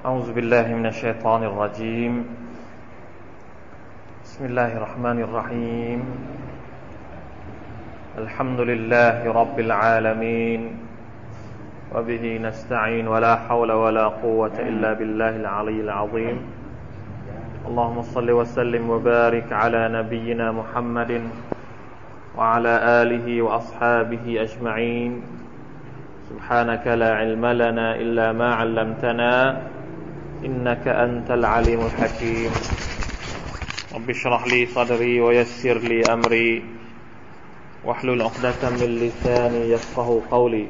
أعوذ بالله من الشيطان الرجيم. بسم الله الرحمن الرحيم. الحمد لله رب العالمين. وبه نستعين ولا حول ولا قوة إلا بالله العلي العظيم. اللهم صل وسلم وبارك على نبينا محمد وعلى آله وأصحابه أجمعين. سبحانك لا علم لنا إلا ما علمتنا. إنك أنت العليم الحكيم. رب اشرح لي صدري ويسر لي أمري. واحلل عقدة من لساني يفقه قولي.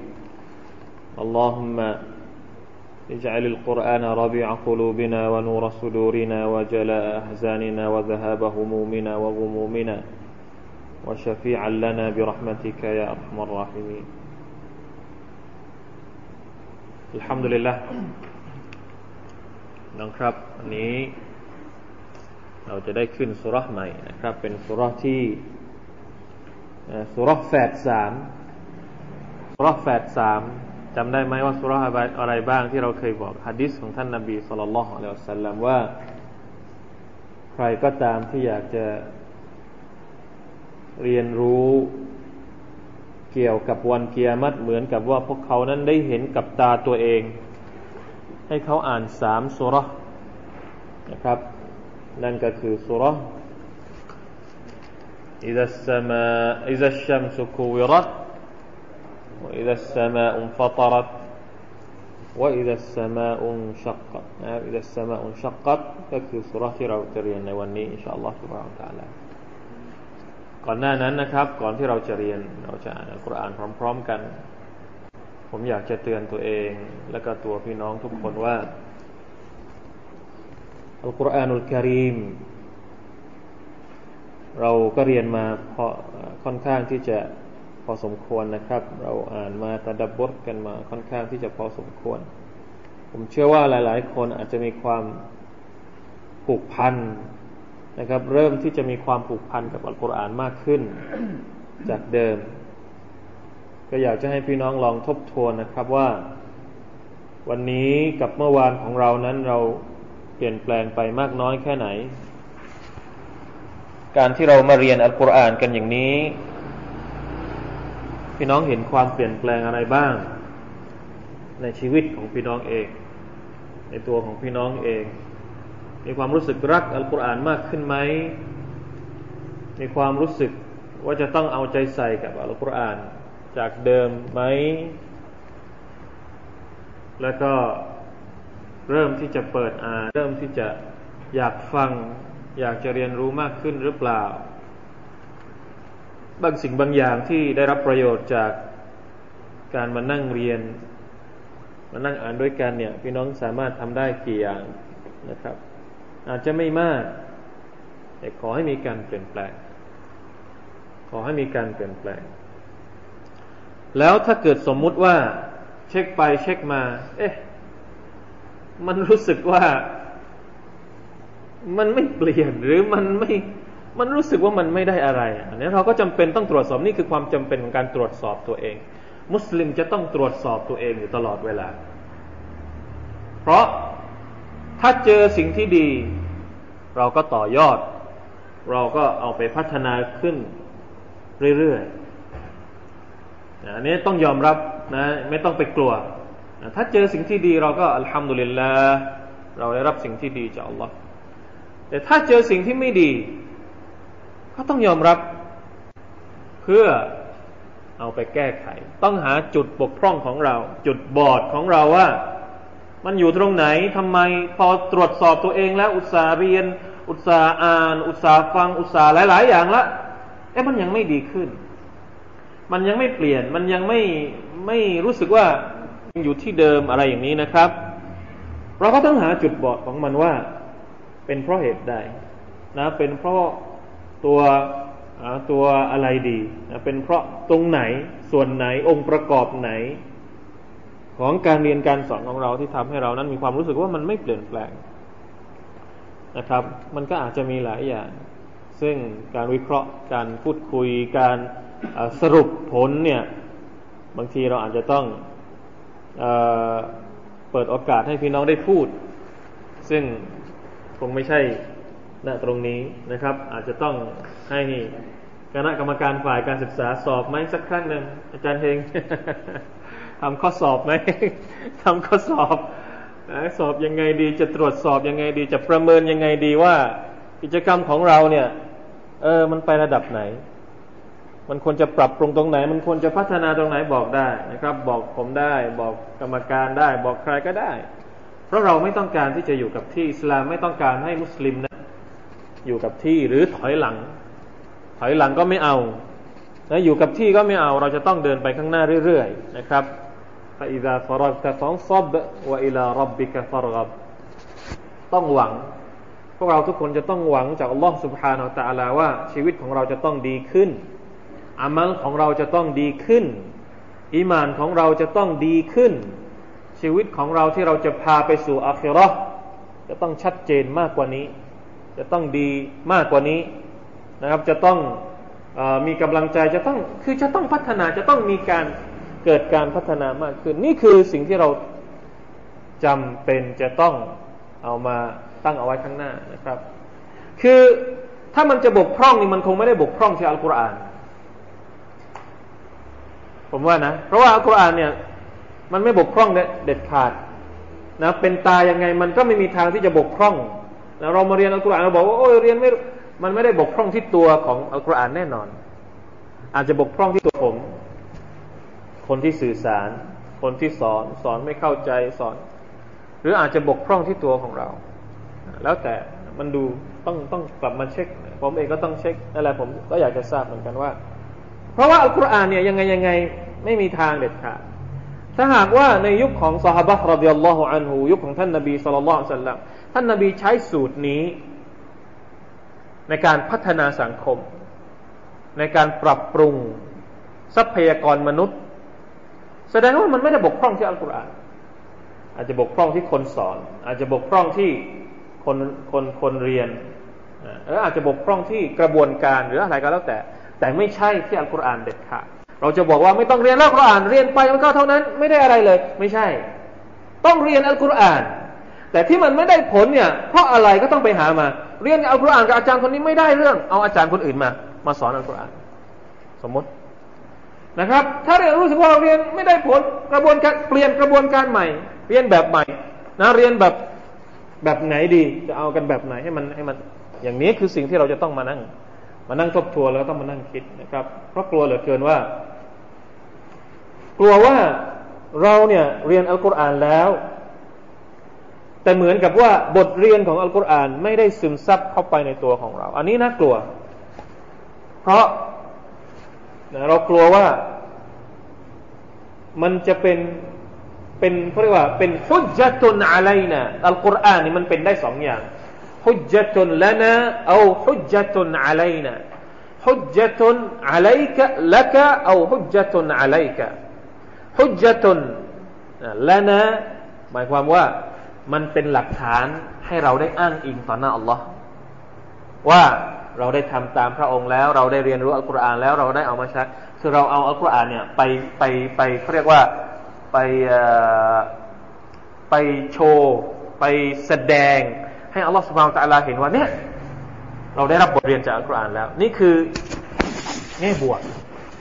اللهم اجعل القرآن ربيع قلوبنا ونور صدورنا وجلاء أحزاننا وذهاب همومنا وغمومنا. وشفيعا لنا برحمتك يا أرحم الراحمين. الحمد لله. น้องครับวันนี้เราจะได้ขึ้นสุรษใหม่นะครับ เป็นสุรษที่สุรษแฝดสามสุรษแฝดสามจำได้ไหมว่าสุรษอะไรบ้างที่เราเคยบอกฮะดิษของท่านนาบีสุลต่านละฮ์อัลลอฮฺสัลลัมว่า ใครก็ตามที่อยากจะเรียนรู้เกี่ยวกับวันเกียรติเหมือนกับว่าพวกเขานั้นได้เห็นกับตาตัวเอง ให้เขาอ่านสามสุรนะครับ นั่นก็คือสุร إذا السماء إذا الشمس كورت وإذا السماء انفطرت وإذا السماء انشقت إذا السماء انشقت ก็คือสุรที่เราจะเรียนในวันนี้อินชาอัลลอฮฺ سبحانه และ تعالى ก่อนหน้านั้นนะครับ ก่อนที่เราจะเรียนเราจะอ่านอัลกุรอานพร้อม ๆ กัน ผมอยากจะเตือนตัวเองและก็ตัวพี่น้องทุกคนว่าอัลกุรอานุลกิริมเราก็เรียนมาพอค่อนข้างที่จะพอสมควรนะครับ เราอ่านมาตะดับบทกันมาค่อนข้างที่จะพอสมควร ผมเชื่อว่าหลาย ๆ คนอาจจะมีความผูกพันนะครับ เริ่มที่จะมีความผูกพันกับอัลกุรอานมากขึ้นจากเดิม ก็อยากจะให้พี่น้องลองทบทวนนะครับว่า วันนี้กับเมื่อวานของเรานั้นเราเปลี่ยนแปลงไปมากน้อยแค่ไหน การที่เรามาเรียนอัลกุรอานกันอย่างนี้ พี่น้องเห็นความเปลี่ยนแปลงอะไรบ้าง ในชีวิตของพี่น้องเอง ในตัวของพี่น้องเอง มีความรู้สึกรักอัลกุรอานมากขึ้นไหมมีความรู้สึกว่าจะต้องเอาใจใส่กับอัลกุรอาน จากเดิมไหม แล้วก็เริ่มที่จะเปิดอ่านเริ่มที่จะอยากฟัง อยากจะเรียนรู้มากขึ้นหรือเปล่า บางสิ่งบางอย่างที่ได้รับประโยชน์จากการมานั่งเรียน มานั่งอ่านด้วยกันเนี่ย พี่น้องสามารถทำได้กี่อย่างนะครับ อาจจะไม่มาก แต่ขอให้มีการเปลี่ยนแปลง ขอให้มีการเปลี่ยนแปลง แล้วถ้าเกิดสมมุติว่า เช็คไปเช็คมา เอ๊ะ มันรู้สึกว่า มันไม่เปลี่ยนหรือมันไม่มันรู้สึกว่ามันไม่ได้อะไรอันนี้เราก็จำเป็นต้องตรวจสอบนี่คือความจำเป็นของการตรวจสอบตัวเอง มุสลิมจะต้องตรวจสอบตัวเองอยู่ตลอดเวลา เพราะถ้าเจอสิ่งที่ดี เราก็ต่อยอด เราก็เอาไปพัฒนาขึ้นเรื่อยๆ อันนี้ต้องยอมรับนะไม่ต้องไปกลัวถ้าเจอสิ่งที่ดีเราก็อัลฮัมดุลิลลาห์เราได้รับสิ่งที่ดีจากอัลลอฮ์แต่ถ้าเจอสิ่งที่ไม่ดี ก็ต้องยอมรับเพื่อเอาไปแก้ไข ต้องหาจุดบกพร่องของเรา จุดบอดของเราว่า มันอยู่ตรงไหนทำไมพอตรวจสอบตัวเองแล้วอุตสาห์เรียน อุตสาห์อ่าน อุตสาห์ฟังอุตสาห์หลาย ๆ อย่างละเอ๊ะมันยังไม่ดีขึ้น มันยังไม่เปลี่ยน มันยังไม่ไม่รู้สึกว่าอยู่ที่เดิมอะไรอย่างนี้นะครับ เราก็ต้องหาจุดบอดของมันว่า เป็นเพราะเหตุใดนะ เป็นเพราะตัวตัวอะไรดีนะเป็นเพราะตรงไหนส่วนไหนองค์ประกอบไหน ของการเรียนการสอนของเราที่ทำให้เรานั้นมีความรู้สึกว่ามันไม่เปลี่ยนแปลงนะครับ มันก็อาจจะมีหลายอย่าง ซึ่งการวิเคราะห์การพูดคุยการ สรุปผลเนี่ยบางทีเราอาจจะต้องเอเปิดโอกาสให้พี่น้องได้พูด ซึ่งคงไม่ใช่ณตรงนี้นะครับ อาจจะต้องให้คณะกรรมการฝ่ายการศึกษาสอบไหมสักครั้งหนึ่งอาจารย์เฮงทำข้อสอบไหมทำข้อสอบสอบยังไงดีจะตรวจสอบยังไงดี จะประเมินยังไงดีว่า กิจกรรมของเราเนี่ย เออมันไประดับไหน มันควรจะปรับปรุงตรงไหน มันควรจะพัฒนาตรงไหนบอกได้นะครับ บอกผมได้ บอกกรรมการได้ บอกใครก็ได้ เพราะเราไม่ต้องการที่จะอยู่กับที่อิสลามไม่ต้องการให้มุสลิมนะอยู่กับที่หรือถอยหลัง ถอยหลังก็ไม่เอานะอยู่กับที่ก็ไม่เอา เราจะต้องเดินไปข้างหน้าเรื่อยๆนะครับ فإذا فرغت فانصب وإلى ربك فارغب ต้องหวัง พวกเราทุกคนจะต้องหวังจากอัลลอฮ์ سبحانه และ تعالى ว่าชีวิตของเราจะต้องดีขึ้น อามัลของเราจะต้องดีขึ้นอิมานของเราจะต้องดีขึ้น ชีวิตของเราที่เราจะพาไปสู่อาคิรอจะต้องชัดเจนมากกว่านี้ จะต้องดีมากกว่านี้นะครับ จะต้องอมีกำลังใจจะต้องคือจะต้องพัฒนาจะต้องมีการเกิดการพัฒนามากขึ้น นี่คือสิ่งที่เราจำเป็นจะต้องเอามาตั้งเอาไว้ข้างหน้านะครับ คือถ้ามันจะบกพร่องนี่มันคงไม่ได้บกพร่องที่อัลกุรอาน ผมว่านะ เพราะว่าอัลกุรอานเนี่ย มันไม่บกพร่องเด็ดขาดนะเป็นตายังไงมันก็ไม่มีทางที่จะบกพร่องนะเรามาเรียนอัลกุรอานเราบอกว่าโอ้ยเรียนไม่มันไม่ได้บกพร่องที่ตัวของอัลกุรอานแน่นอน อาจจะบกพร่องที่ตัวผม คนที่สื่อสาร คนที่สอนสอนไม่เข้าใจสอน หรืออาจจะบกพร่องที่ตัวของเรา แล้วแต่มันดูต้องต้องกลับมาเช็ค ผมเองก็ต้องเช็คนั่นแหละผมก็อยากจะทราบเหมือนกันว่า ราะว่าอัลกุรอานเนี่ยยังไงยังไงไม่มีทางเด็ดขาดถ้าหากว่าในยุคของสหบะรดิยัลลอฮุอันฮูยุคของท่านนบีสุลต่านสัลลัมท่านนบีใช้สูตรนี้ ในการพัฒนาสังคม ในการปรับปรุงทรัพยากรมนุษย์ แสดงว่ามันไม่ได้บกพร่องที่อัลกุรอาน อาจจะบกพร่องที่คนสอน อาจจะบกพร่องที่คนคนคนเรียนหรืออาจจะบกพร่องที่กระบวนการหรืออะไรก็แล้วแต่ แต่ไม่ใช่ที่อัลกุรอานเด็ดขาดเราจะบอกว่าไม่ต้องเรียนแล้วกุรอานเรียนไปมันก็เท่านั้นไม่ได้อะไรเลย ไม่ใช่ ต้องเรียนอัลกุรอาน แต่ที่มันไม่ได้ผลเนี่ยเพราะอะไรก็ต้องไปหามา เรียนอัลกุรอานกับอาจารย์คนนี้ไม่ได้เรื่อง เอาอาจารย์คนอื่นมา มาสอนอัลกุรอาน สมมตินะครับ ถ้าเรียนรู้สึกว่าเรียนไม่ได้ผลกระบวนการเปลี่ยนกระบวนการใหม่ เรียนแบบใหม่นะเรียนแบบแบบไหนดีจะเอากันแบบไหนให้มันให้มัน อย่างนี้คือสิ่งที่เราจะต้องมานั่ง มานั่งทบทวนแล้วต้องมานั่งคิดนะครับ เพราะกลัวเหลือเกินว่า กลัวว่าเราเนี่ยเรียนอัลกุรอานแล้ว แต่เหมือนกับว่าบทเรียนของอัลกุรอานไม่ได้ซึมซับเข้าไปในตัวของเรา อันนี้น่ากลัว เพราะนะเรากลัวว่ามันจะเป็นเป็นเขาเรียกว่าเป็นฮุจจตุนอะไรนะอัลกุรอานนี่มันเป็นได้สองอย่าง ฮุจจตุนละนะเอาฮุจจตุนอะไรนะฮุจจตุนอะไรกะละกะเอาฮุจจตุนอะไรกะฮุจจตุนละนะหมายความว่ามันเป็นหลักฐานให้เราได้อ้างอิงต่อหน้าอัลลอฮ์ว่าเราได้ทำตามพระองค์แล้ว เราได้เรียนรู้อัลกุรอานแล้วเราได้เอามาใช้คือเราเอาอัลกุรอานเนี่ยไปไปไปเขาเรียกว่าไปไปโชว์ ไปแสดง ให้อัลลอฮฺสุบฮานตะลาเห็นว่าเนี่ยเราได้รับบทเรียนจากอัลกุรอานแล้ว นี่คือแง่บวก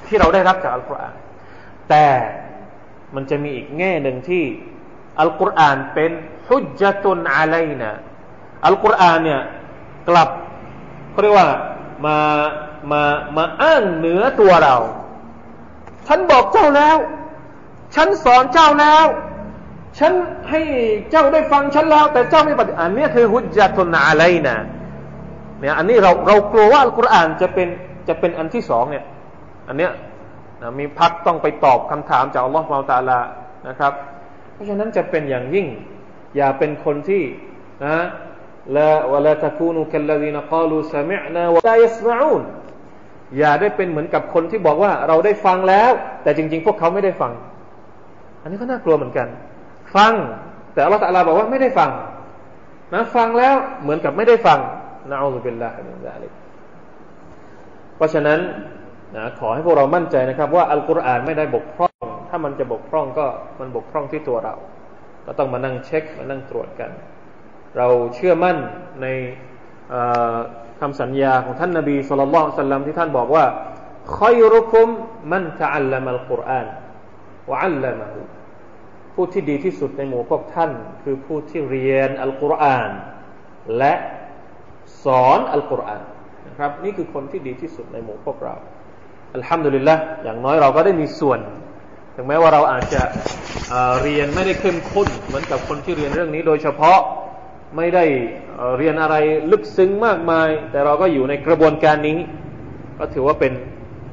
ที่เราได้รับจากอัลกุรอาน แต่มันจะมีอีกแง่หนึ่งที่อัลกุรอานเป็นฮุจจตุนอะไลนะอัลกุรอานเนี่ยกลับเขาเรียกว่ามามามาอ้างเหนือตัวเรา ฉันบอกเจ้าแล้ว ฉันสอนเจ้าแล้ว ฉันให้เจ้าได้ฟังฉันแล้ว แต่เจ้าไม่ปฏิอันนี้คือฮุจจตุนอะไรนะเนี่ยอันนี้เราเรากลัวว่าอัลกุรอานจะเป็นจะเป็นอันที่สองเนี่ย อันเนี้ยนะมีพักต้องไปตอบคำถามจากอัลลอฮฺมาตาลานะครับ เพราะฉะนั้นจะเป็นอย่างยิ่ง อย่าเป็นคนที่นะละวะลาตะคูนุคัลลดีนกาลูสมิอ์นาวะลายัสมาอูนอย่าได้เป็นเหมือนกับคนที่บอกว่าเราได้ฟังแล้ว แต่จริง ๆ พวกเขาไม่ได้ฟัง อันนี้ก็น่ากลัวเหมือนกัน ฟัง แต่อัลลอฮฺตะลาบอกว่าไม่ได้ฟังนะฟังแล้วเหมือนกับไม่ได้ฟังนะอัลลอฮฺเป็นละมินซาลิกเพราะฉะนั้นนะขอให้พวกเรามั่นใจนะครับ ว่าอัลกุรอานไม่ได้บกพร่อง ถ้ามันจะบกพร่องก็มันบกพร่องที่ตัวเรา ก็ต้องมานั่งเช็คมานั่งตรวจกัน เราเชื่อมั่นในคำสัญญาของท่านนบีสุลต่านสัลลัมที่ท่านบอกว่าขยรุคุมมันตะอัลลัมัลกุรอานวะอัลลัมะฮู ผู้ที่ดีที่สุดในหมู่พวกท่าน คือผู้ที่เรียนอัลกุรอานและสอนอัลกุรอานนะครับนี่คือคนที่ดีที่สุดในหมู่พวกเราอัลฮัมดุลิลละอย่างน้อยเราก็ได้มีส่วน ถึงแม้ว่าเราอาจจะเเรียนไม่ได้เข้มข้นเหมือนกับคนที่เรียนเรื่องนี้ โดยเฉพาะไม่ได้เรียนอะไรลึกซึ้งมากมาย แต่เราก็อยู่ในกระบวนการนี้ ก็ถือว่าเป็น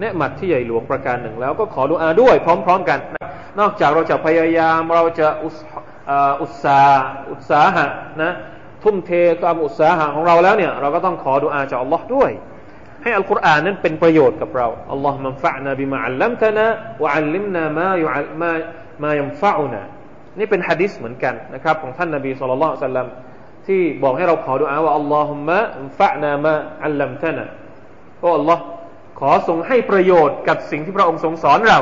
เนืหมัดที่ใหญ่หลวงประการหนึ่งแล้วก็ขอดุอาด้วยพร้อม ๆ กัน นอกจากเราจะพยายามเราจะอุตสาอุตสาหะนะทุ่มเทความอุตสาหะของเราแล้วเนี่ยเราก็ต้องขอดุอาจากอัลลอฮ์ด้วย ให้อัลกุรอานนั้นเป็นประโยชน์กับเราอัลลอฮ์มันฟะนาบิมาอัลลัมตนะวะอัลลิมนามายุมามายัมฟะอุนะนี่เป็นฮะดิษเหมือนกันนะครับของท่านนบีสุลต่านสัลลัมที่บอกให้เราขอดุอาว่าอัลลอฮุมะฟะนามาอัลลัมตนะโอ้อัลลอฮ์ขอทรงให้ประโยชน์กับสิ่งที่พระองค์ทรงสอนเรา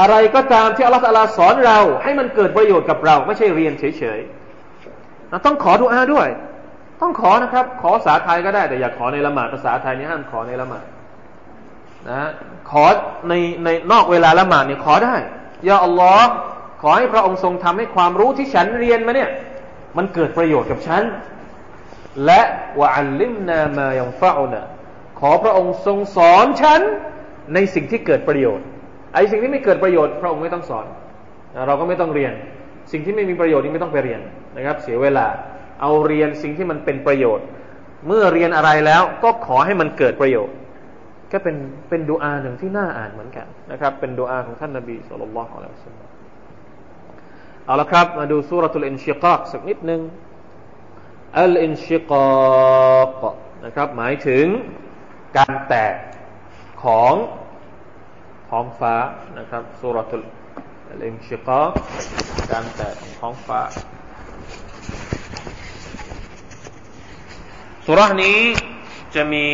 อะไรก็ตามที่อัลลอฮฺสอนเรา ให้มันเกิดประโยชน์กับเรา ไม่ใช่เรียนเฉยๆต้องขอดุอาด้วย ต้องขอนะครับ ขอภาษาไทยก็ได้แต่อย่าขอในละหมาดภาษาไทยนี่ห้ามขอในละหมาดนะขอในในนอกเวลาละหมาดเนี่ยขอได้ยาอัลลอฮ์ขอให้พระองค์ทรงทำให้ความรู้ที่ฉันเรียนมาเนี่ย มันเกิดประโยชน์กับฉัน และวะอัลลิมนามายังฟะอุนะขอพระองค์ทรงสอนฉันในสิ่งที่เกิดประโยชน์ ไอ้สิ่งที่ไม่เกิดประโยชน์พระองค์ไม่ต้องสอน เราก็ไม่ต้องเรียน สิ่งที่ไม่มีประโยชน์นี่ไม่ต้องไปเรียนนะครับ เสียเวลา เอาเรียนสิ่งที่มันเป็นประโยชน์ เมื่อเรียนอะไรแล้วก็ขอให้มันเกิดประโยชน์ ก็เป็นเป็นดุอาอ์หนึ่งที่น่าอ่านเหมือนกันนะครับ เป็นดุอาอ์ของท่านนบีصلى الله عليه وسلم เอาละครับ มาดูسورة الانشقاق สักนิดหนึ่งالانشقاق นะครับ หมายถึงการแตกของ ท้องฟ้านะครับسورة الانشقاق การแตกของท้องฟ้าสุรานี้จะมี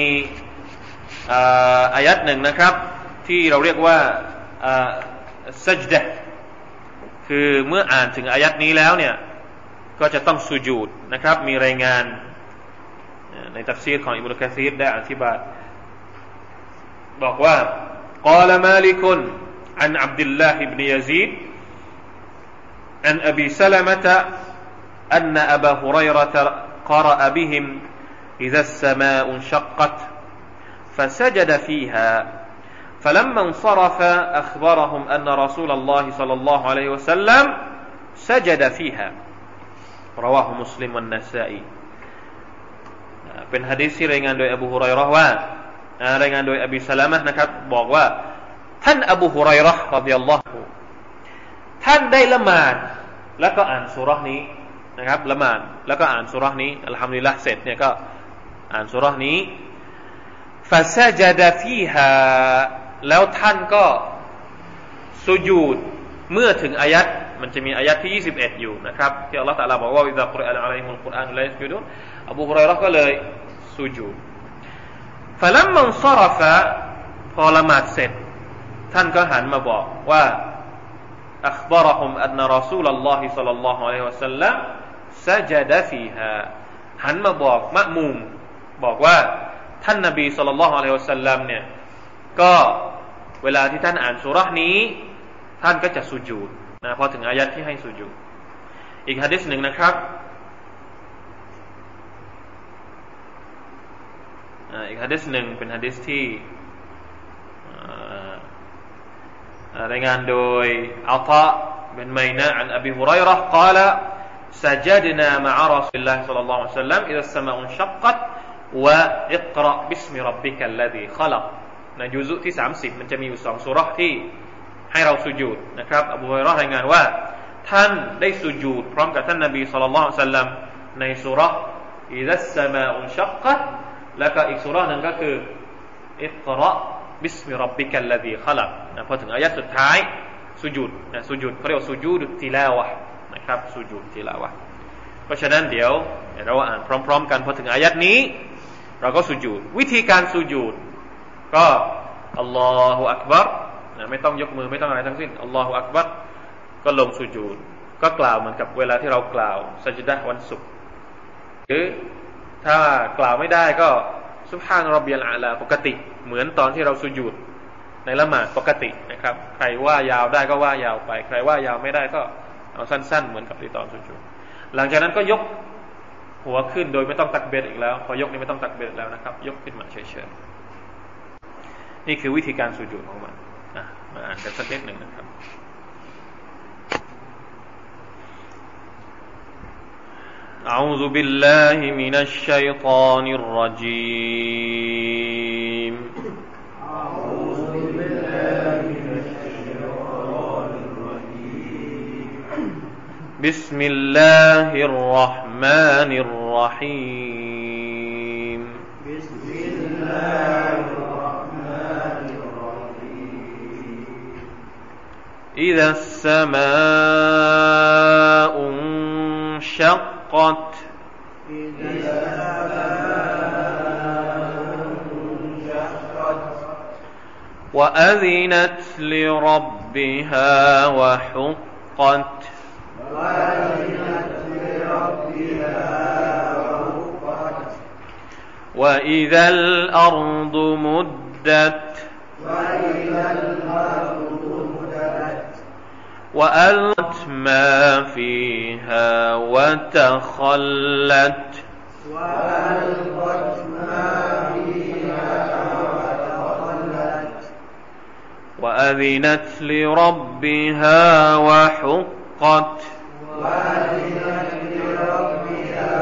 อายัดหนึ่งนะครับ ที่เราเรียกว่าสัจเดะคือเมื่ออ่านถึงอายัดนี้แล้วเนี่ยก็จะต้องสุญูดนะครับ มีรายงานในตัฟซีรของอิบุกะซีรได้อธิบายบอกว่า قال مالك عن عبد الله بن يزيد عن أبي سلمة أن أبا هريرة قرأ بهم إذا السماء انشقت فسجد فيها فلما انصرف أخبرهم أن رسول الله صلى الله عليه وسلم سجد فيها رواه مسلم والنسائي เป็นฮะดีษที่รายงานโดยอบูฮุไรรอว่า รายงานโดยอบีสลามะนะครับ บอกว่า ท่านอบูฮุไรรอห์รัลลอฮุท่านได้ละหมาดแล้วก็อ่านสุรษนี้นะครับละหมาดแล้วก็อ่านสุรษนี้อัลฮัมดุลิลละเสร็จเนี่ยก็อ่านสุรษนี้ฟาซาจดาฟีฮาแล้วท่านก็สุญูดเมื่อถึงอายัดมันจะมีอายัดที่ 21 อยู่นะครับที่อัลลอฮฺตะลาบอกว่าอิดากุรอานอะลัยมุลกุรอานละยสุญูดอบูฮุไรรอห์ก็เลยสุญูด ฟะลัมมันซอรฟะพอละหมาดเสร็จ ท่านก็หันมาบอกว่าอัคบารฮุมอันนรอซูลลอฮิสัลลัลลอฮุอะลัยฮิวะสัลลัมซัจดะฟีฮาหันมาบอกมะมุมบอกว่าท่านนบีสัลลัลลอฮุอะลัยฮิวะสัลลัมเนี่ยก็เวลาที่ท่านอ่านสุรานี้ ท่านก็จะสุญูดนะพอถึงอายัดที่ให้สุญูดอีกฮะดิษหนึ่งนะครับ อีกฮะดิษหนึ่งเป็นฮะดิษที่รายงานโดยอัลตะเป็นไมนะอันอบีฮุไรร์ قال سجدنا مع رسول الله صلى الله عليه وسلم إذا السماء انشقت وإقرأ باسم ربك الذي خلق ในยุซุที่สามสิบมันจะมีอยู่สองสุรษที่ให้เราสุญูดนะครับ อบูฮุไรรายงานว่า ท่านได้สุญูดพร้อมกับท่านนบีสุลต่านสัลลัมในสุรษอิดัสสมาอุนชักกะ แล้วก็อีกสุรษหนึ่งก็คืออิกราบิสมิรับบิกัลลดีขลักนะพอถึงอายะสุดท้ายสุญูดนะสุญูดเขาเรียกสุญูดติลาวะนะครับสุญูดติลาวะเพราะฉะนั้นเดี๋ยวเราอ่านพร้อม ๆ กันพอถึงอายัดนี้ เราก็สุญูดวิธีการสุญูดก็อัลลอฮฺอักบัรไม่ต้องยกมือไม่ต้องอะไรทั้งสิ้นอัลลอฮฺอักบัรก็ลงสุญูดก็กล่าวเหมือนกับเวลาที่เรากล่าวสัจดะวันศุกร์หรือ ถ้ากล่าวไม่ได้ก็สุภาพรเบียลอาลาปกติ เหมือนตอนที่เราสุญูดในละหมาดปกตินะครับ ใครว่ายาวได้ก็ว่ายาวไป ใครว่ายาวไม่ได้ก็เอาสั้น ๆ เหมือนกับที่ตอนสุญูดหลังจากนั้นก็ยกหัวขึ้นโดยไม่ต้องตักเบ็ดอีกแล้ว พอยกนี่ไม่ต้องตักเบ็ดแล้วนะครับ ยกขึ้นมาเฉยๆนี่คือวิธีการสุญูดของมันนะมาอ่านกันสักเล็กหนึ่งนะครับ أعوذ بالله من الشيطان الرجيم. أعوذ بالله من الشيطان الرجيم بسم الله الرحمن الرحيم. بسم الله الرحمن الرحيم إذا السماء انشقت انشقت وأذنت لربها وحقت. وإذا الأرض مدت. وإذا الأرض مدت. وألقت ما فيها وتخلت. وألقت ما فيها وتخلت وأذنت لربها وحقت وأذنت لربها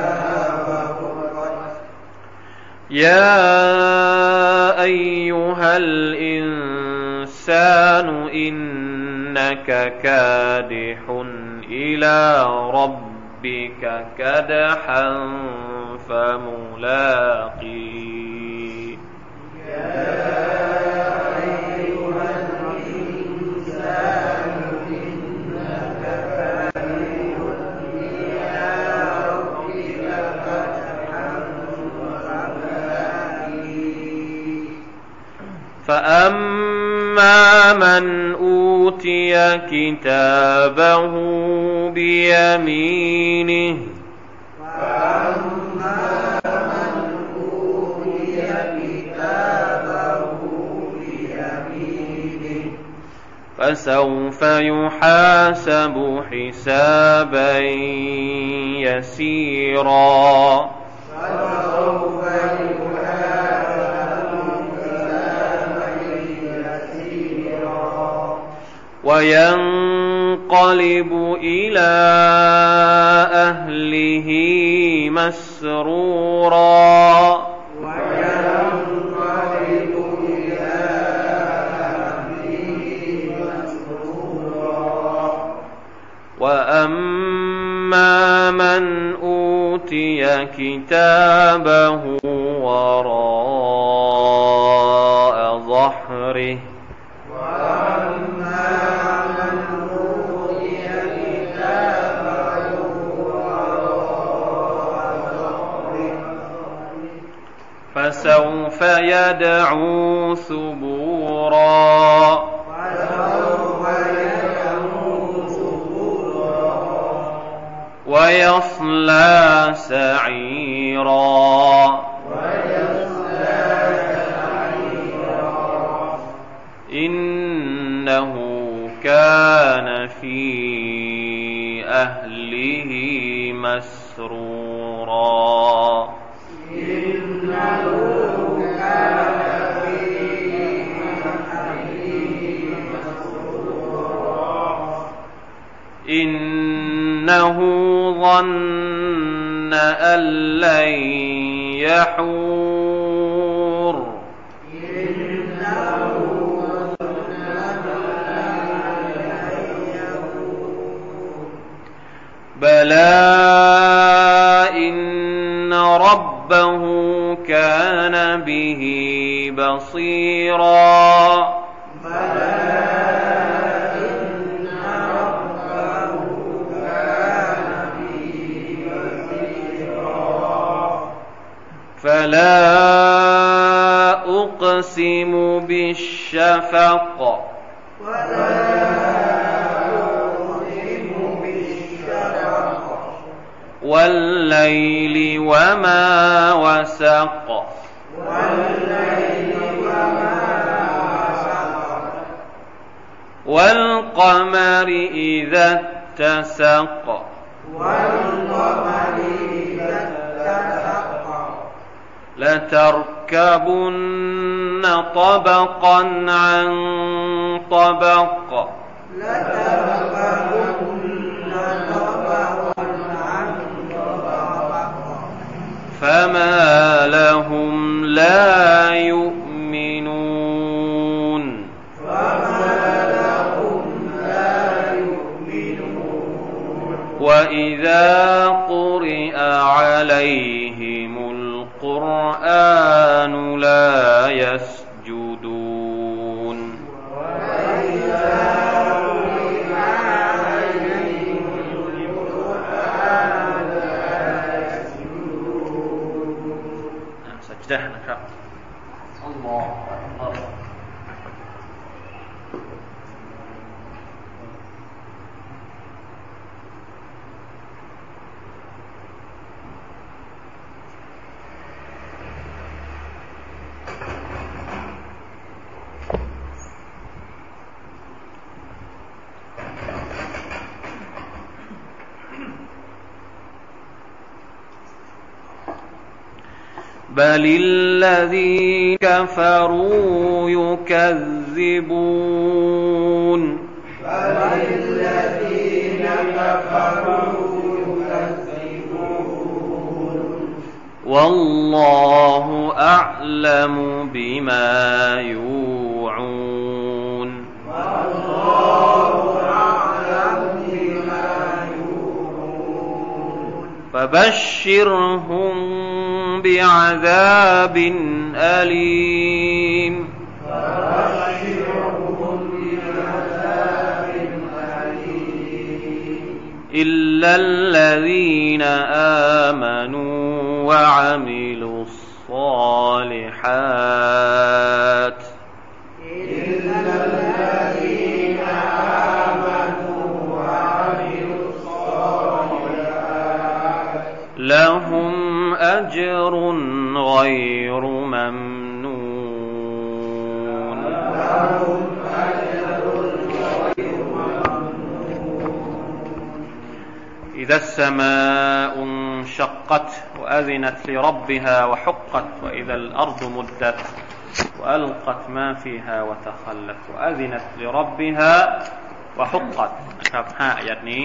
وحقت. يا أيها الإنسان إن إنك كادح إلى ربك كدحا فملاقيه فأما من أوتي كتابه بيمينه فأما من أوتي كتابه بيمينه فسوف يحاسب حسابا يسيرا وينقلب إلى أهله مسرورا. وأما من أوتي كتابه وراء ظهره فسوف يدعو ثبورا. ويصلى سعيرا. إنه ظن أن لن يحور. بلى إن ربه كان به بصيرا. فلا أقسم بالشفق ولا أقسم بالشفق والليل وما وسق والقمر إذا اتسق والقمر لتركبن طبقا عن طبق. لتركبن الذين كفروا يكذبون. بل الذين كفروا يكذبون والله أعلم بما يوعون والله أعلم بما يوعون. فبشرهم بعذاب أليم إلا الذين آمنوا وعملوا الصالحات غير ممنون إذا السماء انشقت وأذنت لربها وحقت وإذا الأرض مدت وألقت ما فيها وتخلت وأذنت لربها وحقت นะครับห้าอายัดนี้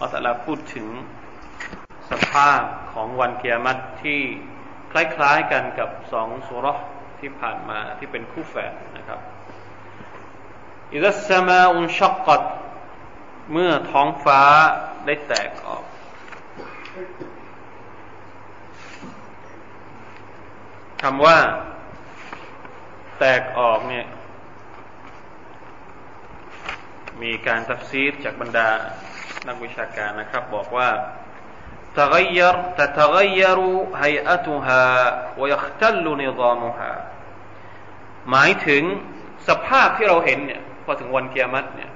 อัลลอฮฺพูดถึงสภาพของวันเกียรติที่ คล้ายๆกันกับสองสุรที่ผ่านมาที่เป็นคู่แฝดนะครับอิซัสมาอุนชักกัดเมื่อท้องฟ้าได้แตกออกคำว่า แตกออกเนี่ย มีการตัฟซีดจากบรรดานักวิชาการนะครับ บอกว่า تغير تتغير هيئتها ويختل نظامها หมายถึงสภาพที่เราเห็นเนี่ยพอถึงวันเกียรติเนี่ย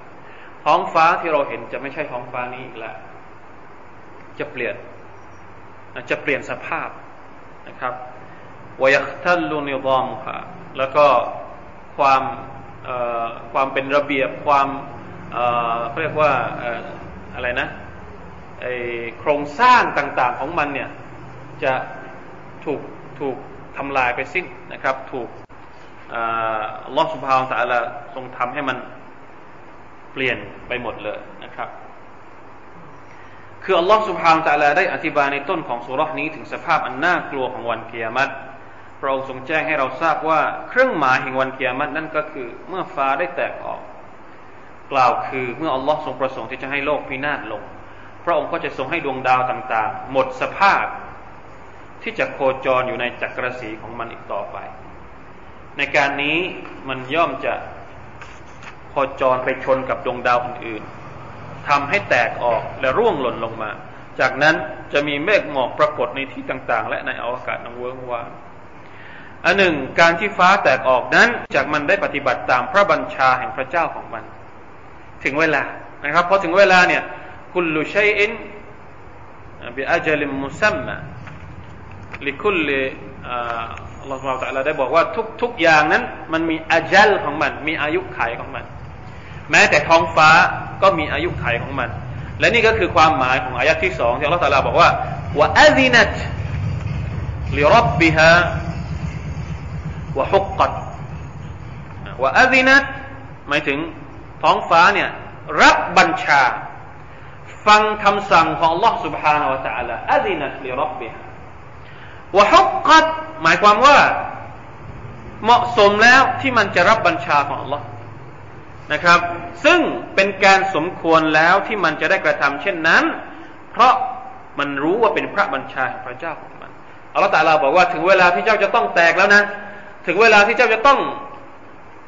ท้องฟ้าที่เราเห็นจะไม่ใช่ท้องฟ้านี้อีกแล้วจะเปลี่ยนจะเปลี่ยนสภาพนะครับวยักทัลลุนิบอมค่ะแล้วก็ความความเป็นระเบียบความเรียกว่าอะไรนะ โครงสร้างต่างๆของมันเนี่ยจะถูกถูกทำลายไปสิ้นนะครับ ถูกอัลลอฮฺสุบฮาวตะอัลาทรงทำให้มันเปลี่ยนไปหมดเลยนะครับ คืออัลลอฮฺสุบฮาวตะลาได้อธิบายในต้นของสุรษนี้ถึงสภาพอันน่ากลัวของวันเกียรติพระองค์ทรงแจ้งให้เราทราบว่าเครื่องหมายแห่งวันเกียรตินั่นก็คือเมื่อฟ้าได้แตกออก กล่าวคือเมื่ออัลลอฮ์ทรงประสงค์ที่จะให้โลกพินาศลง พระองค์ก็จะทรงให้ดวงดาวต่าง ๆ หมดสภาพที่จะโคจรอยู่ในจักรสีของมันอีกต่อไป ในการนี้มันย่อมจะโคจรไปชนกับดวงดาวอื่นๆทำให้แตกออกและร่วงหล่นลงมา จากนั้นจะมีเมฆหมอกปรากฏในที่ต่างๆ และในอวกาศนังเวิ้งวางอันหนึ่งการที่ฟ้าแตกออกนั้นจากมันได้ปฏิบัติตามพระบัญชาแห่งพระเจ้าของมัน ถึงเวลานะครับพอถึงเวลาเนี่ย คุลลุชัยอินบิอาจลิมมุซัมมาลิคุลอัลลอฮฺสุบฮฺตะลาได้บอกว่าทุกทุกอย่างนั้น มันมีอาจัลของมัน มีอายุไขของมัน แม้แต่ท้องฟ้าก็มีอายุไขของมัน และนี่ก็คือความหมายของอายะที่สองที่อัลลอฮฺตะลาบอกว่าว่าอัซินัตลิรับบิฮะวะฮุกกัดว่าอัซินัตหมายถึงท้องฟ้าเนี่ยรับบัญชา ฟังคำสั่งของ Allah سبحانه และ تعالى อัซินัตลิรับบิฮะวะฮุกกัดหมายความว่า เหมาะสมแล้วที่มันจะรับบัญชาของ Allah นะครับ ซึ่งเป็นการสมควรแล้วที่มันจะได้กระทำเช่นนั้น เพราะมันรู้ว่าเป็นพระบัญชาของพระเจ้าของมันอัลลอฮฺตาลาบอกว่าถึงเวลาที่เจ้าจะต้องแตกแล้วนะ ถึงเวลาที่เจ้าจะต้อง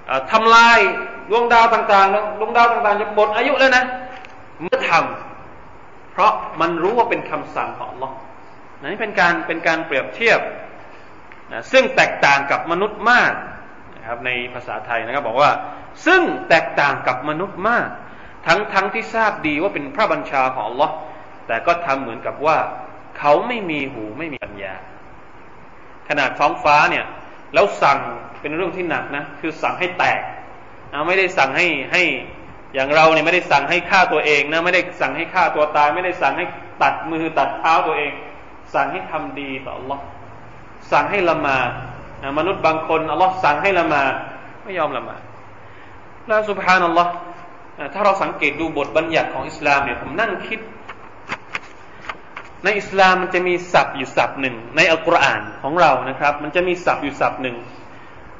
อทำลายดวงดาวต่างๆดวงดาวต่างๆจะหมดอายุแล้วนะ เมื่อทำ เพราะมันรู้ว่าเป็นคำสั่งของ Allah นี่เป็นการเป็นการเปรียบเทียบนะซึ่งแตกต่างกับมนุษย์มากนะครับในภาษาไทยนะครับบอกว่า ซึ่งแตกต่างกับมนุษย์มาก ทั้งทั้งที่ทราบดีว่าเป็นพระบัญชาของ Allah แต่ก็ทำเหมือนกับว่า เขาไม่มีหูไม่มีปัญญา ขนาดท้องฟ้าเนี่ยแล้วสั่งเป็นเรื่องที่หนักนะคือสั่งให้แตกเอาไม่ได้สั่งให้ให้ อย่างเราเนี่ยไม่ได้สั่งให้ฆ่าตัวเองนะไม่ได้สั่งให้ฆ่าตัวตาย ไม่ได้สั่งให้ตัดมือตัดเท้าตัวเอง สั่งให้ทำดีต่อ Allah สั่งให้ละหมาดมนุษย์บางคนอัลลอฮ์สั่งให้ละหมาดไม่ยอมละหมาดแล้วสุบฮานัลลอฮ์ถ้าเราสังเกตดูบทบัญญัติของอิสลามเนี่ยผมนั่งคิด ในอิสลามมันจะมีศัพท์อยู่ศัพท์หนึ่ง ในอัลกุรอานของเรานะครับ มันจะมีศัพท์อยู่ศัพท์หนึ่ง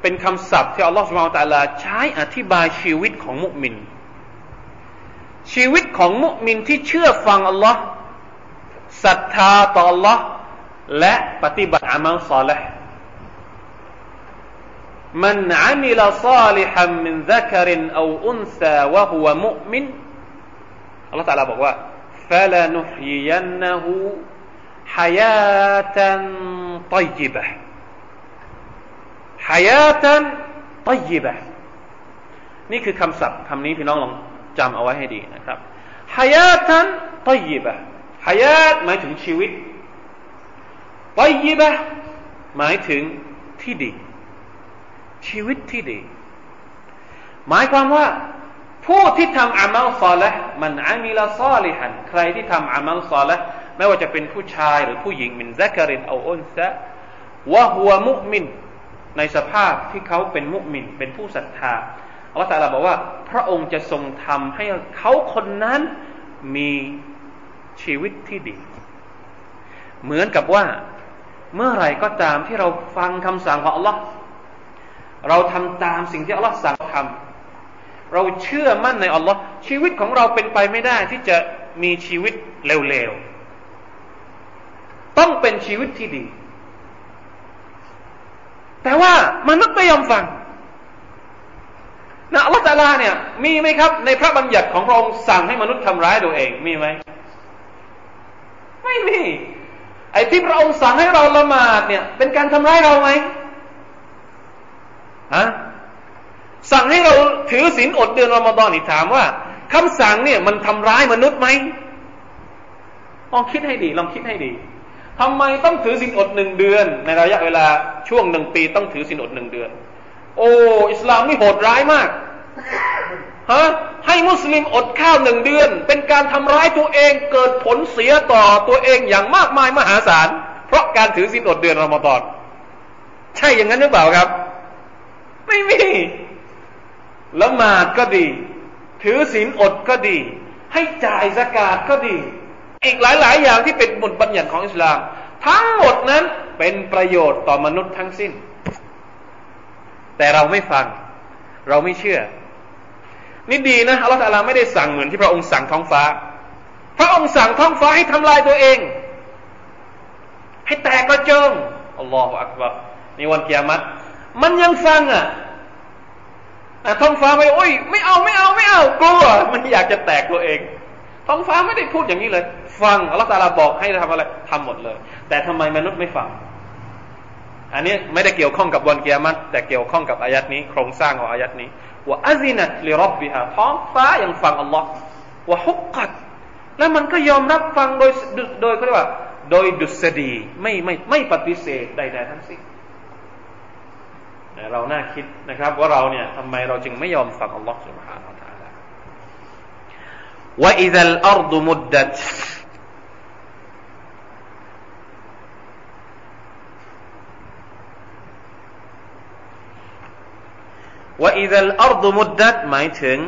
เป็นคำศัพท์ที่อัลลอฮฺสุบฮานตะลาใช้อธิบายชีวิตของมุมิน ชีวิตของมุมินที่เชื่อฟังอัลลอฮ์ศรัทธาต่ออัลลอฮ์และปฏิบัติอามัลซอลห์มันอามิลซาลิฮัมมินซักรินเอาอุนซาวะฮุวมุมินอัลลอฮฺตะลาบอกว่า فلنحيينه حياة طيبة حياة طيبة นี่คือคำศัพท์คำนี้พี่น้องลอง จำเอาไว้ให้ดีนะครับฮายาทันตยิบะฮายาตหมายถึงชีวิตตยิบะหมายถึงที่ดี ชีวิตที่ดี หมายความว่า ผู้ที่ทำอามัลซอละมันอามิลซอลิฮันใครที่ทำอามัลซอละไม่ว่าจะเป็นผู้ชายหรือผู้หญิงมินซักรินเอาอุนซะวะฮัวมุมิน ในสภาพที่เขาเป็นมุมิน เป็นผู้ศรัทธา อัลลอฮฺตาลาบอกว่า พระองค์จะทรงทำให้เขาคนนั้นมีชีวิตที่ดี เหมือนกับว่าเมื่อไรก็ตามที่เราฟังคำสั่งของ Allah เราทำตามสิ่งที่ Allah สั่งทำเราเชื่อมั่นใน Allah ชีวิตของเราเป็นไปไม่ได้ที่จะมีชีวิตเร็วๆ ต้องเป็นชีวิตที่ดี แต่ว่ามนุษย์ไม่ยอมฟัง นะอัลลอฮฺตาลาเนี่ยมีไหมครับ ในพระบัญญัติของพระองค์สั่งให้มนุษย์ทำร้ายตัวเองมีไหมไม่มี ไอ้ที่พระองค์สั่งให้เราละหมาดเนี่ย เป็นการทำร้ายเราไหมฮะสั่งให้เราถือศีลอดเดือนรอมฎอนนี่ถามว่าคำสั่งเนี่ยมันทำร้ายมนุษย์ไหมลองคิดให้ดี ลองคิดให้ดีทำไมต้องถือศีลอดหนึ่งเดือน ในระยะเวลาช่วงหนึ่งปีต้องถือศีลอดหนึ่งเดือน โอ้อิสลามนี่โหดร้ายมากฮะให้มุสลิมอดข้าวหนึ่งเดือน เป็นการทำร้ายตัวเองเกิดผลเสียต่อตัวเองอย่างมากมายมหาศาล เพราะการถือศีลอดเดือนรอมฎอนใช่อย่างนั้นหรือเปล่าครับ ไม่มีละหมาดก็ดี ถือศีลอดก็ดี ให้จ่ายสกาดก็ดี อีกหลาย ๆ อย่างที่เป็นบทบัญญัติของอิสลาม ทั้งหมดนั้นเป็นประโยชน์ต่อมนุษย์ทั้งสิ้น แต่เราไม่ฟัง เราไม่เชื่อ นี่ดีนะอัลลอฮฺตาลาไม่ได้สั่งเหมือนที่พระองค์สั่งท้องฟ้า พระองค์สั่งท้องฟ้าให้ทำลายตัวเอง ให้แตกกระเจิงอัลลอฮฺอักบารในวันกิยามัตมันยังฟังอะท้องฟ้าไม่โอ้ยไม่เอาไม่เอาไม่เอากลัวมันอยากจะแตกตัวเองท้องฟ้าไม่ได้พูดอย่างนี้เลย ฟังอัลลอฮฺตาลาบอกให้ทำอะไรทำหมดเลย แต่ทำไมมนุษย์ไม่ฟัง อันนี้ไม่ได้เกี่ยวข้องกับวันเกียรติแต่เกี่ยวข้องกับอายัดนี้ โครงสร้างของอายัดนี้ว่าอัซินัตลิรับบิฮาท้องฟ้ายังฟังอัลลอฮ์ว่าฮุกกัด แล้วมันก็ยอมรับฟังโดยโดยเขาเรียกว่า โดยดุษฎีไม่ไม่ไม่ปฏิเสธใดๆทั้งสิ้นเราน่าคิดนะครับ ว่าเราเนี่ยทำไมเราจึงไม่ยอมฟังอัลลอฮ์ سبحانه และ تعالى وإذا الأرض مدت ว่าอิซัลอัรดุมุดดัตหมายถึง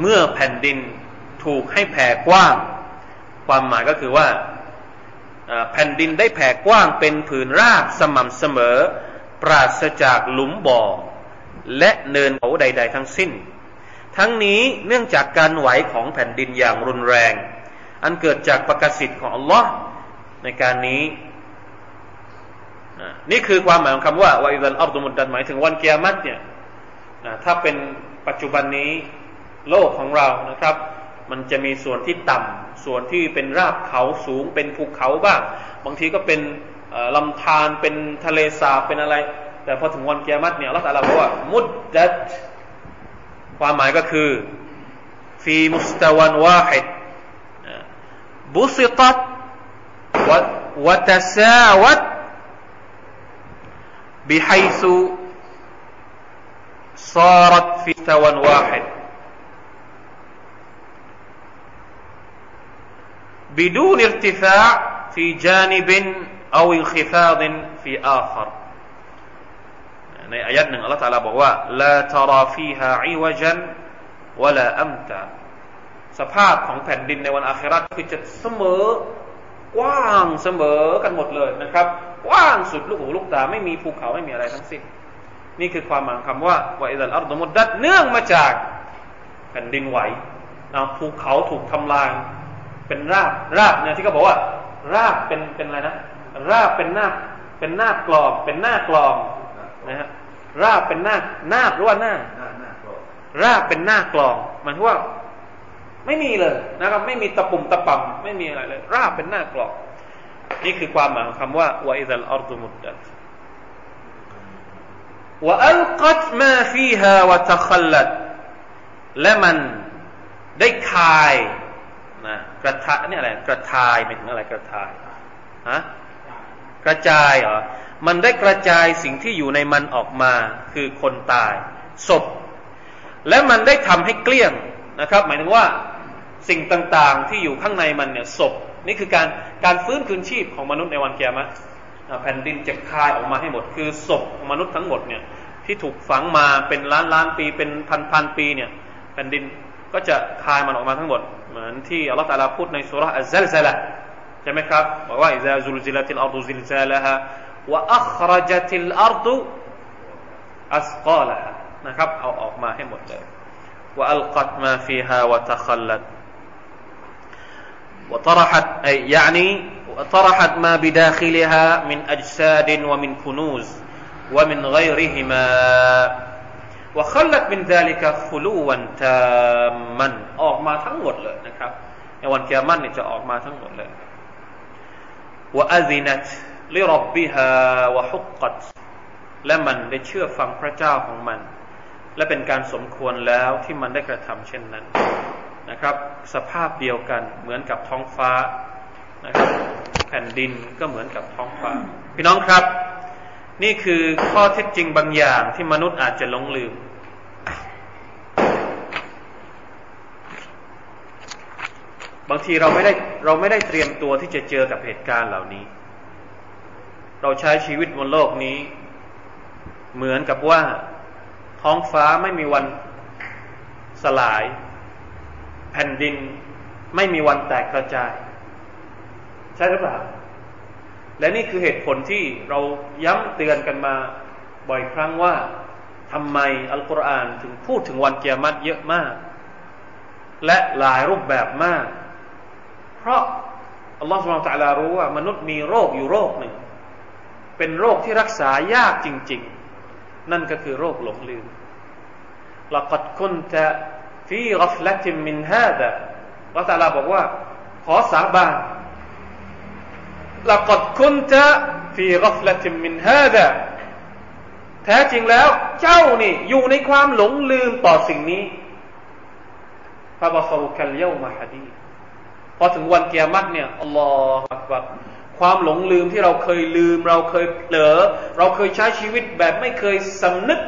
เมื่อแผ่นดินถูกให้แผ่กว้าง ความหมายก็คือว่าแผ่นดินได้แผ่กว้างเป็นผืนราบสม่ำเสมอ ปราศจากหลุมบ่อ และเนินเขาใด ๆ ทั้งสิ้น ทั้งนี้เนื่องจากการไหวของแผ่นดินอย่างรุนแรง อันเกิดจากประกาศิทธิ์ของอัลลอฮ์ในการนี้ นี่คือความหมายของคำว่าวาอิดันอัลตุมุดันหมายถึงวันเกียรติเนี่ยถ้าเป็นปัจจุบันนี้โลกของเรานะครับ มันจะมีส่วนที่ต่ำส่วนที่เป็นราบเขาสูง เป็นภูเขาบ้าง บางทีก็เป็นลำธารเป็นทะเลสาบเป็นอะไร แต่พอถึงวันเกียรติเนี่ยเราแต่ละบอกว่า มุดดัดความหมายก็คือฟีมุสตะวันวาฮิดบุสิตัดวะตะซาวัต بحيث صارت في ثوى واحد بدون ارتفاع في جانب أو انخفاض في آخر ในอายัดหนึ่งอัลลอฮฺตาลาบอกว่าลาตาราฟีฮาอิวจันวะลาอัมตาสภาพของแผ่นดินในวันอาคราคือจะเสมอ กว้างเสมอกันหมดเลยนะครับ กว้างสุดลูกหูลูกตาไม่มีภูเขาไม่มีอะไรทั้งสิ้น นี่คือความหมายคำว่าว่าอิดัลอัลดมุดดัดเนื่องมาจากแผ่นดินไหวนะภูเขาถูกทำลาย เป็นราบราบเนี่ยที่เขาบอกว่า ราบเป็นเป็นอะไรนะ ราบเป็นหน้าเป็นหน้ากลองเป็นหน้ากลองนะฮะราบเป็นหน้าหน้าหรือว่าหน้าราบเป็นหน้ากลองหมายถึงว่า ไม่มีเลยนะครับ ไม่มีตะปุ่มตะป่ำไม่มีอะไรเลย ราบเป็นหน้ากลองนี่คือความหมายของคำว่าวะอิดัลอัลตุมุดดัตวะอัลกัตมาฟีฮาวะตะขลัดและมันได้คายนะกระทะนี่อะไรกระทายหมายถึงอะไรกระทายฮะกระจายเหรอมันได้กระจายสิ่งที่อยู่ในมันออกมาคือคนตายศพ และมันได้ทำให้เกลี้ยงนะครับ หมายถึงว่า สิ่งต่างๆ ที่อยู่ข้างในมันเนี่ยศพนี่คือการการฟื้นคืนชีพของมนุษย์ในวันกิยามะฮ์แผ่นดินจะคายออกมาให้หมด คือศพของมนุษย์ทั้งหมดเนี่ยที่ถูกฝังมาเป็นล้านล้านปีเป็นพันพันปีเนี่ยแผ่นดินก็จะคายมันออกมาทั้งหมด เหมือนที่อัลลอฮฺ تعالى พูดใน سورة الزلزلة ใช่ไหมครับบอกว่าإذا زلزلت الأرض زلزالهاวะอัครจัติลอัรดุอัสกาลฮะนะครับเอาออกมาให้หมดเลยว่าอัลกัตมาฟีฮาวะตะคัลลัด وطرحت أي يعني طرحت ما بداخلها من أجساد ومن كنوز ومن غيرهما وخلت من ذلك خلوا تاما ออกมาทั้งหมดเลยนะครับในวันกิยามันเนี่ยจะออกมาทั้งหมดเลย وأذنت لربها وحقت และมันได้เชื่อฟังพระเจ้าของมัน และเป็นการสมควรแล้วที่มันได้กระทำเช่นนั้น นะครับ สภาพเดียวกันเหมือนกับท้องฟ้านะครับแผ่นดินก็เหมือนกับท้องฟ้า พี่น้องครับ นี่คือข้อเท็จจริงบางอย่างที่มนุษย์อาจจะหลงลืม บางทีเราไม่ได้เราไม่ได้เตรียมตัวที่จะเจอกับเหตุการณ์เหล่านี้ เราใช้ชีวิตบนโลกนี้ เหมือนกับว่าท้องฟ้าไม่มีวันสลาย แผ่นดินไม่มีวันแตกกระจาย ใช่หรือเปล่า และนี่คือเหตุผลที่เราย้ำเตือนกันมาบ่อยครั้งว่าทำไมอัลกุรอานถึงพูดถึงวันเกียรติเยอะมาก และหลายรูปแบบมาก เพราะอัลลอฮฺสุบานตะลารู้ว่า มนุษย์มีโรคอยู่โรคหนึ่ง เป็นโรคที่รักษายากจริง ๆ นั่นก็คือโรคหลงลืม لقد كنت ฟีกัฟลัติมินฮาดะละตาลบอกว่า ขอสาบานละกดคุนตะฟีกัฟลัติมินฮาดะแท้จริงแล้ว เจ้านี่ อยู่ในความหลงลืมต่อสิ่งนี้ฟาบะซรุกัลเยวมาฮดีพอถึงวันเกียรติเนี่ยอัลลอฮฺบักความหลงลืมที่เราเคยลืม เราเคยเผลอเราเคยใช้ชีวิตแบบไม่เคยสำนึก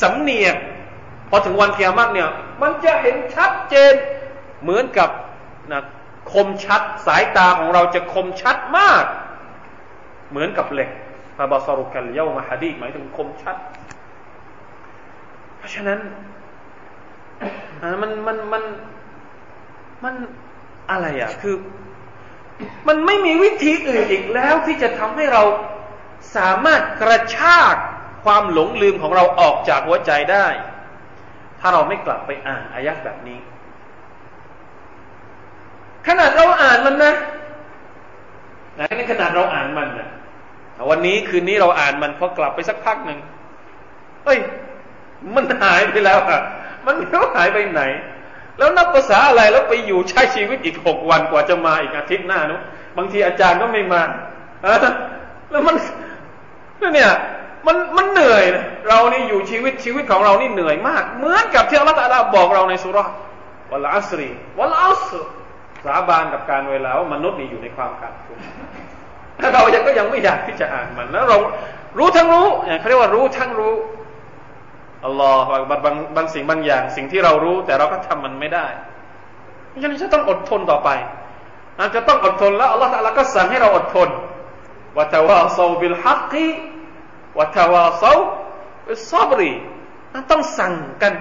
สำเนียก พอถึงวันเกียรติเนี่ย มันจะเห็นชัดเจนเหมือนกับนะคมชัดสายตาของเราจะคมชัดมาก เหมือนกับเหล็กฟาบาสรุกัลเยามาฮดีหมายถึงคมชัด เพราะฉะนั้นมันมันมันมันอะไรอะ คือ มันไม่มีวิธีอื่นอีกแล้วที่จะทำให้เราสามารถกระชากความหลงลืมของเราออกจากหัวใจได้ ถ้าเราไม่กลับไปอ่านอายักแบบนี้ ขนาดเราอ่านมันนะนะนี่ขนาดเราอ่านมันนะวันนี้คืนนี้เราอ่านมันพอกลับไปสักพักหนึ่งเฮ้ย มันหายไปแล้วอะ มันไม่รู้หายไปไหน แล้วนับภาษาอะไรแล้วไปอยู่ใช้ชีวิตอีกหกวันกว่าจะมาอีกอาทิตย์หน้านุบางทีอาจารย์ก็ไม่มาแล้วมันเนี่ย มันมันเหนื่อยนะเรานี่อยู่ชีวิตชีวิตของเรานี่เหนื่อยมาก เหมือนกับที่อัลลอฮฺบอกเราในสุราวัลอัสรีวัลอัสสาบานกับการเวลาว่ามนุษย์นี่อยู่ในความขาดทุนถ้าเรายังก็ยังไม่อยากที่จะอ่านมันแล้วเรารู้ทั้งรู้เขาเรียกว่ารู้ทั้งรู้อัลลอฮฺบางบางบางสิ่งบางอย่าง สิ่งที่เรารู้ แต่เราก็ทำมันไม่ได้ฉะนั้นจะต้องอดทนต่อไปอาจจะต้องอดทนแล้วอัลลอฮฺก็สั่งให้เราอดทนวะตาวาซาบิลฮักกี วะตาวาซาบิลซับรีต้องสั่งกัน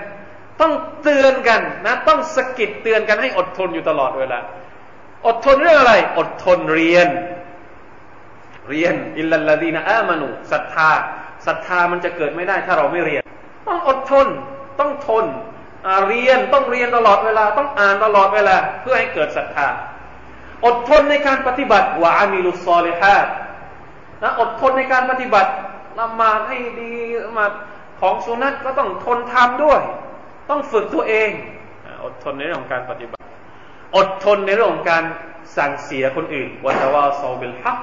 ต้องเตือนกันนะ ต้องสกิดเตือนกันให้อดทนอยู่ตลอดเวลาอดทนเรื่องอะไร อดทนเรียน เรียนอิลลัลลดีนะอามานุศรัทธาศรัทธามันจะเกิดไม่ได้ถ้าเราไม่เรียน ต้องอดทนต้องทนเรียนต้องเรียนตลอดเวลา ต้องอ่านตลอดเวลา เพื่อให้เกิดศรัทธา อดทนในการปฏิบัติวะอามิลุสซอลิฮัดนะอดทนในการปฏิบัติ ละหมาดให้ดีละหมาดของสุนัตก็ต้องทนทำด้วย ต้องฝึกตัวเองอดทนในเรื่องของการปฏิบัติ อดทนในเรื่องของการสั่งเสียคนอื่นวัตวาโซเบลฮัก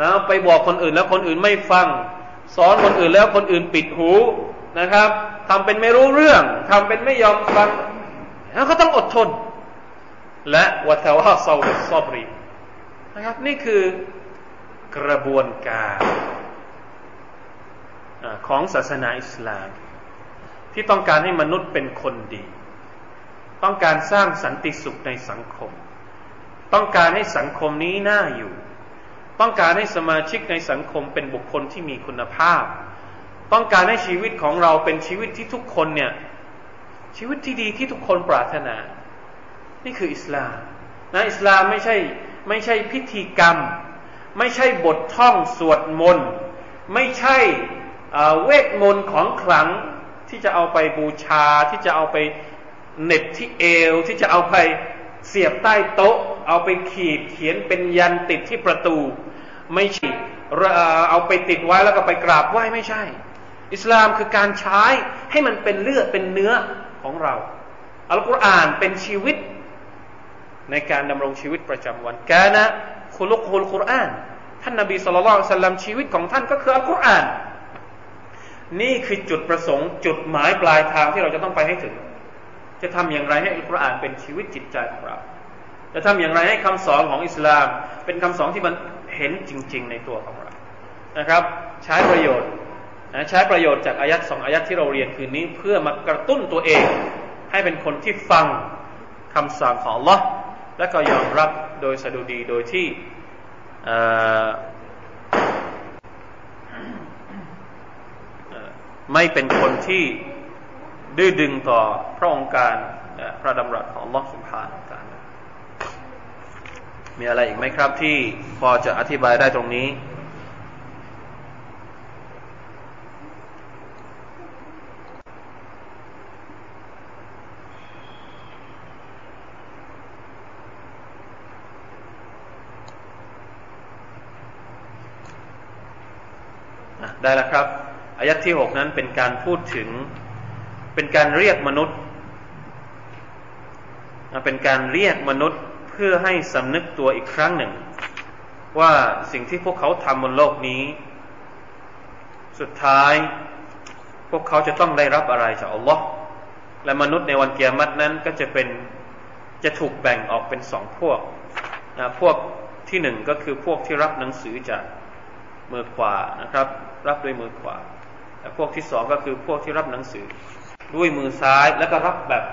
นะไปบอกคนอื่นแล้วคนอื่นไม่ฟัง สอนคนอื่นแล้วคนอื่นปิดหูนะครับทำเป็นไม่รู้เรื่องทำเป็นไม่ยอมฟังแล้วก็ต้องอดทน และวัตวาซาบิซอบรีนะครับนี่คือกระบวนการ ของศาสนาอิสลาม ที่ต้องการให้มนุษย์เป็นคนดี ต้องการสร้างสันติสุขในสังคม ต้องการให้สังคมนี้น่าอยู่ ต้องการให้สมาชิกในสังคมเป็นบุคคลที่มีคุณภาพ ต้องการให้ชีวิตของเราเป็นชีวิตที่ทุกคนเนี่ยชีวิตที่ดีที่ทุกคนปรารถนา นี่คืออิสลามนะอิสลามไม่ใช่ไม่ใช่พิธีกรรม ไม่ใช่บทท่องสวดมนต์ ไม่ใช่ เวทมนต์ของขลังที่จะเอาไปบูชาที่จะเอาไปเน็บที่เอว ที่จะเอาไปเสียบใต้โต๊ะ เอาไปขีดเขียนเป็นยันติดที่ประตู ไม่ใช่เอาไปติดไว้แล้วก็ไปกราบไหว้ไม่ใช่ อิสลามคือการใช้ให้มันเป็นเลือดเป็นเนื้อของเรา อัลกุรอานเป็นชีวิต ในการดำรงชีวิตประจำวันกานะคุลุกฮุลกุรอาน ท่านนบีสุลต่านสัลลัมชีวิตของท่านก็คืออัลกุรอาน นี่คือจุดประสงค์จุดหมายปลายทางที่เราจะต้องไปให้ถึง จะทำอย่างไรให้อัลกุรอานเป็นชีวิตจิตใจของเรา จะทำอย่างไรให้คำสอนของอิสลาม เป็นคำสอนที่มันเห็นจริง ๆ ในตัวของเรา นะครับ ใช้ประโยชน์นะใช้ประโยชน์จากอายัดสองอายัดที่เราเรียนคืนนี้ เพื่อมากระตุ้นตัวเอง ให้เป็นคนที่ฟังคำสั่งของ Allah และก็ยอมรับโดยสะดุดีโดยที่ ไม่เป็นคนที่ดื้อดึงต่อพระองค์การพระดำรัสของลอสุภานการมีอะไรอีกไหมครับที่พอจะอธิบายได้ตรงนี้ได้แล้วครับ อายัดที่หกนั้นเป็นการพูดถึง เป็นการเรียกมนุษย์ เป็นการเรียกมนุษย์เพื่อให้สำนึกตัวอีกครั้งหนึ่ง ว่าสิ่งที่พวกเขาทำบนโลกนี้ สุดท้ายพวกเขาจะต้องได้รับอะไรจากอัลลอฮ์และมนุษย์ในวันเกียรตินั้นก็จะเป็นจะถูกแบ่งออกเป็นสองพวกนะพวกที่หนึ่งก็คือพวกที่รับหนังสือจากมือขวานะครับ รับด้วยมือขวา แต่พวกที่สองก็คือพวกที่รับหนังสือ ด้วยมือซ้ายแล้วก็รับแบบ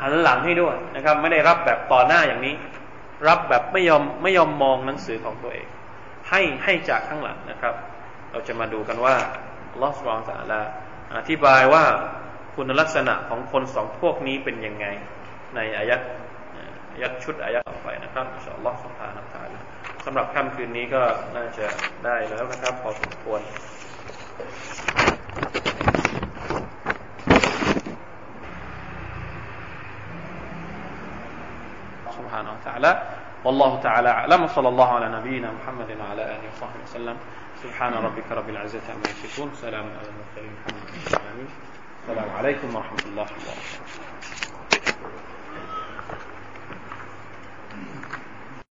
หันหลังให้ด้วยนะครับ ไม่ได้รับแบบต่อหน้าอย่างนี้ รับแบบไม่ยอมไม่ยอมมองหนังสือของตัวเอง ให้ให้จากข้างหลังนะครับ เราจะมาดูกันว่าลอสรองสาลาอธิบายว่าคุณลักษณะของคนสองพวกนี้เป็นยังไง ในอายัดอายัดชุดอายัดต่อไปนะครับอินชาอัลลอฮฺสุบฮานะตาลสำหรับค่ำคืนนี้ก็น่าจะได้แล้วนะครับ พอสมควร سبحانه وتعالى. والله تعالى أعلم. وصلى الله على نبينا محمد وعلى آله وصحبه وسلم. سبحان ربك رب العزة عما يصفون. سلام على المرسلين. الحمد لله السلام عليكم ورحمة الله وبركاته.